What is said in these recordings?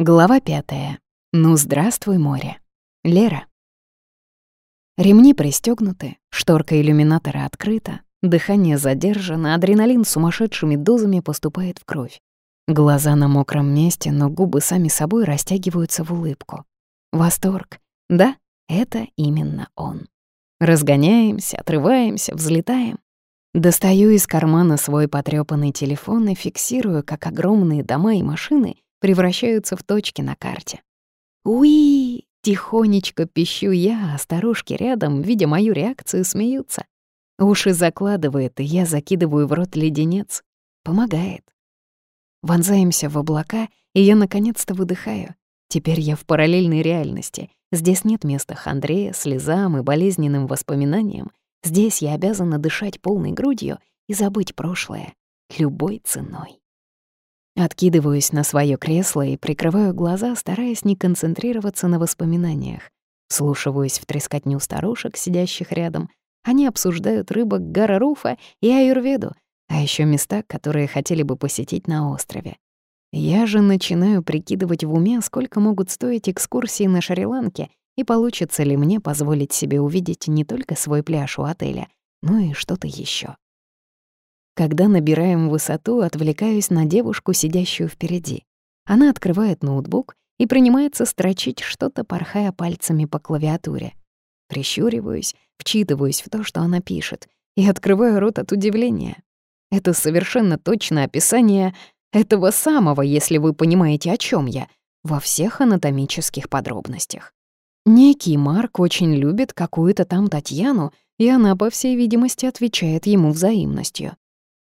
Глава пятая. Ну, здравствуй, море. Лера. Ремни пристегнуты, шторка иллюминатора открыта, дыхание задержано, адреналин сумасшедшими дозами поступает в кровь. Глаза на мокром месте, но губы сами собой растягиваются в улыбку. Восторг. Да, это именно он. Разгоняемся, отрываемся, взлетаем. Достаю из кармана свой потрёпанный телефон и фиксирую, как огромные дома и машины — превращаются в точки на карте. «Уи!» — тихонечко пищу я, а старушки рядом, видя мою реакцию, смеются. Уши закладывает, и я закидываю в рот леденец. Помогает. Вонзаемся в облака, и я наконец-то выдыхаю. Теперь я в параллельной реальности. Здесь нет места хандре, слезам и болезненным воспоминаниям. Здесь я обязана дышать полной грудью и забыть прошлое любой ценой. Откидываюсь на свое кресло и прикрываю глаза, стараясь не концентрироваться на воспоминаниях. Слушиваюсь в трескотню старушек, сидящих рядом. Они обсуждают рыбок Гара Руфа и Аюрведу, а еще места, которые хотели бы посетить на острове. Я же начинаю прикидывать в уме, сколько могут стоить экскурсии на Шри-Ланке и получится ли мне позволить себе увидеть не только свой пляж у отеля, но и что-то еще. Когда набираем высоту, отвлекаюсь на девушку, сидящую впереди. Она открывает ноутбук и принимается строчить что-то, порхая пальцами по клавиатуре. Прищуриваюсь, вчитываюсь в то, что она пишет, и открываю рот от удивления. Это совершенно точно описание этого самого, если вы понимаете, о чем я, во всех анатомических подробностях. Некий Марк очень любит какую-то там Татьяну, и она, по всей видимости, отвечает ему взаимностью.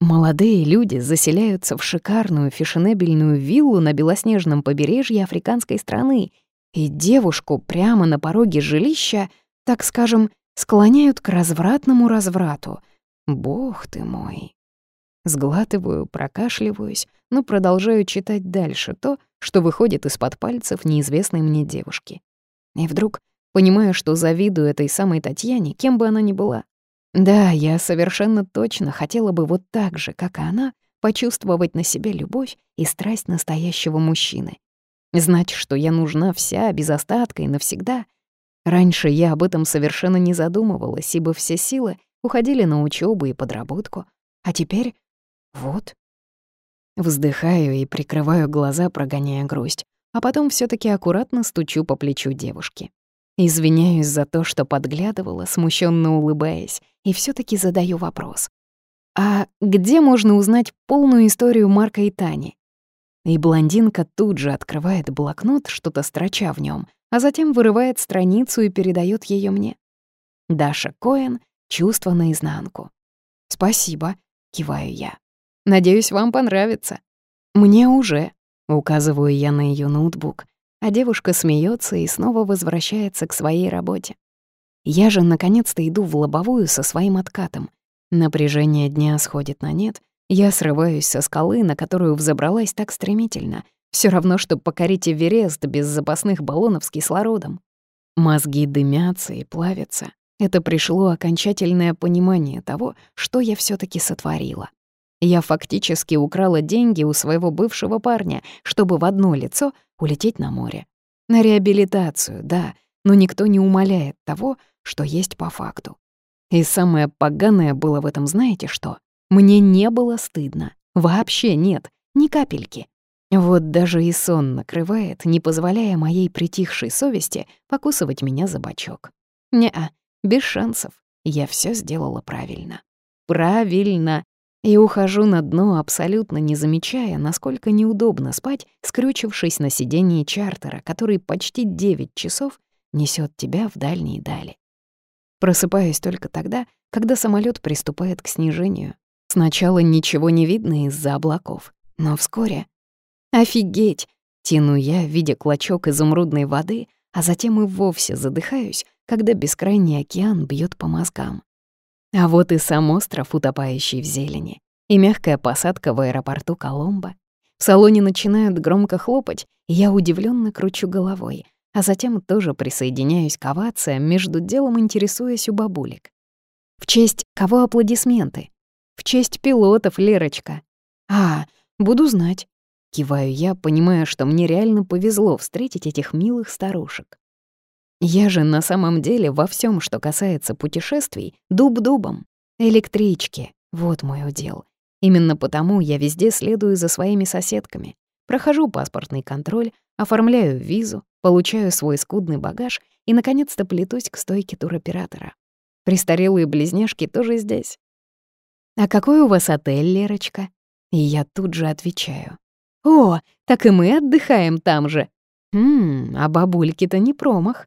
Молодые люди заселяются в шикарную фешенебельную виллу на белоснежном побережье африканской страны, и девушку прямо на пороге жилища, так скажем, склоняют к развратному разврату. Бог ты мой. Сглатываю, прокашливаюсь, но продолжаю читать дальше то, что выходит из-под пальцев неизвестной мне девушки. И вдруг понимаю, что завидую этой самой Татьяне, кем бы она ни была. Да, я совершенно точно хотела бы вот так же, как и она, почувствовать на себе любовь и страсть настоящего мужчины. Знать, что я нужна вся, без остатка и навсегда. Раньше я об этом совершенно не задумывалась, ибо все силы уходили на учебу и подработку. А теперь вот. Вздыхаю и прикрываю глаза, прогоняя грусть, а потом все таки аккуратно стучу по плечу девушки. Извиняюсь за то, что подглядывала, смущенно улыбаясь, и все таки задаю вопрос. «А где можно узнать полную историю Марка и Тани?» И блондинка тут же открывает блокнот, что-то строча в нем, а затем вырывает страницу и передает ее мне. Даша Коэн «Чувство наизнанку». «Спасибо», — киваю я. «Надеюсь, вам понравится». «Мне уже», — указываю я на ее ноутбук а девушка смеется и снова возвращается к своей работе. Я же наконец-то иду в лобовую со своим откатом. Напряжение дня сходит на нет, я срываюсь со скалы, на которую взобралась так стремительно, все равно, что покорить Эверест без запасных баллонов с кислородом. Мозги дымятся и плавятся. Это пришло окончательное понимание того, что я все таки сотворила. Я фактически украла деньги у своего бывшего парня, чтобы в одно лицо улететь на море. На реабилитацию, да, но никто не умаляет того, что есть по факту. И самое поганое было в этом, знаете что? Мне не было стыдно. Вообще нет, ни капельки. Вот даже и сон накрывает, не позволяя моей притихшей совести покусывать меня за бочок. Неа, без шансов. Я все сделала правильно. Правильно и ухожу на дно, абсолютно не замечая, насколько неудобно спать, скрючившись на сидении чартера, который почти 9 часов несет тебя в дальние дали. Просыпаюсь только тогда, когда самолет приступает к снижению. Сначала ничего не видно из-за облаков, но вскоре... Офигеть! Тяну я, видя клочок изумрудной воды, а затем и вовсе задыхаюсь, когда бескрайний океан бьет по мозгам. А вот и сам остров, утопающий в зелени, и мягкая посадка в аэропорту Коломбо. В салоне начинают громко хлопать, и я удивленно кручу головой, а затем тоже присоединяюсь к овациям, между делом интересуясь у бабулек. В честь кого аплодисменты? В честь пилотов, Лерочка. А, буду знать. Киваю я, понимая, что мне реально повезло встретить этих милых старушек. Я же на самом деле во всем, что касается путешествий, дуб-дубом. Электрички — вот мой удел. Именно потому я везде следую за своими соседками. Прохожу паспортный контроль, оформляю визу, получаю свой скудный багаж и, наконец-то, плетусь к стойке туроператора. Престарелые близняшки тоже здесь. «А какой у вас отель, Лерочка?» И я тут же отвечаю. «О, так и мы отдыхаем там же!» «Ммм, а бабульки-то не промах!»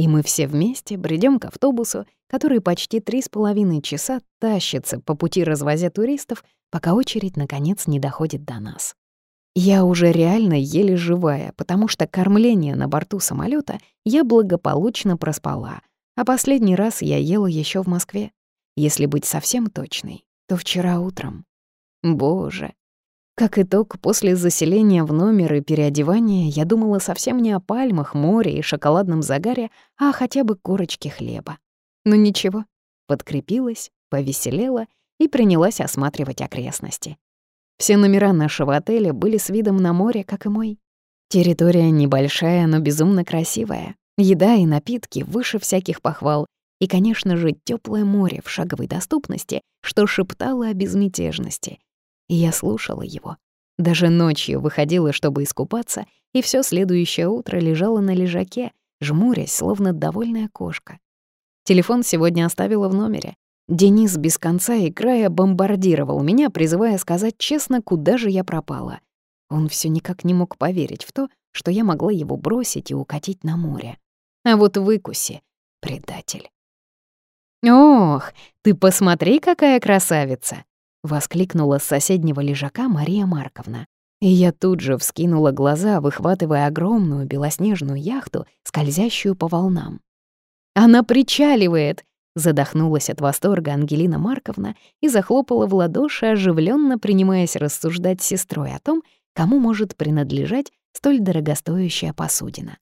И мы все вместе бредем к автобусу, который почти три с половиной часа тащится по пути, развозя туристов, пока очередь, наконец, не доходит до нас. Я уже реально еле живая, потому что кормление на борту самолета я благополучно проспала, а последний раз я ела еще в Москве. Если быть совсем точной, то вчера утром. Боже, как итог, после заселения в номер и переодевания я думала совсем не о пальмах, море и шоколадном загаре, а хотя бы корочке хлеба. Но ничего, подкрепилась, повеселела и принялась осматривать окрестности. Все номера нашего отеля были с видом на море, как и мой. Территория небольшая, но безумно красивая. Еда и напитки выше всяких похвал. И, конечно же, теплое море в шаговой доступности, что шептало о безмятежности — и я слушала его. Даже ночью выходила, чтобы искупаться, и все следующее утро лежала на лежаке, жмурясь, словно довольная кошка. Телефон сегодня оставила в номере. Денис без конца и края бомбардировал меня, призывая сказать честно, куда же я пропала. Он все никак не мог поверить в то, что я могла его бросить и укатить на море. А вот выкуси, предатель. «Ох, ты посмотри, какая красавица!» — воскликнула с соседнего лежака Мария Марковна. И я тут же вскинула глаза, выхватывая огромную белоснежную яхту, скользящую по волнам. «Она причаливает!» — задохнулась от восторга Ангелина Марковна и захлопала в ладоши, оживленно принимаясь рассуждать с сестрой о том, кому может принадлежать столь дорогостоящая посудина.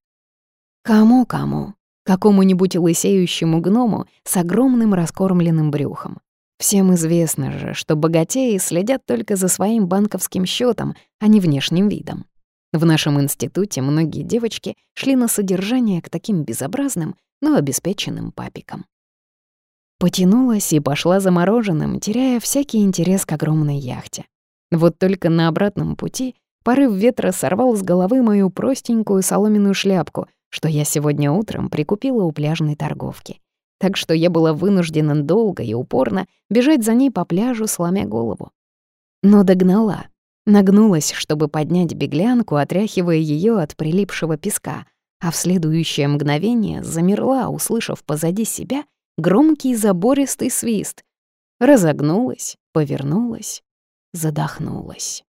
Кому-кому? Какому-нибудь лысеющему гному с огромным раскормленным брюхом. Всем известно же, что богатеи следят только за своим банковским счетом, а не внешним видом. В нашем институте многие девочки шли на содержание к таким безобразным, но обеспеченным папикам. Потянулась и пошла за мороженым, теряя всякий интерес к огромной яхте. Вот только на обратном пути порыв ветра сорвал с головы мою простенькую соломенную шляпку, что я сегодня утром прикупила у пляжной торговки так что я была вынуждена долго и упорно бежать за ней по пляжу, сломя голову. Но догнала. Нагнулась, чтобы поднять беглянку, отряхивая ее от прилипшего песка, а в следующее мгновение замерла, услышав позади себя громкий забористый свист. Разогнулась, повернулась, задохнулась.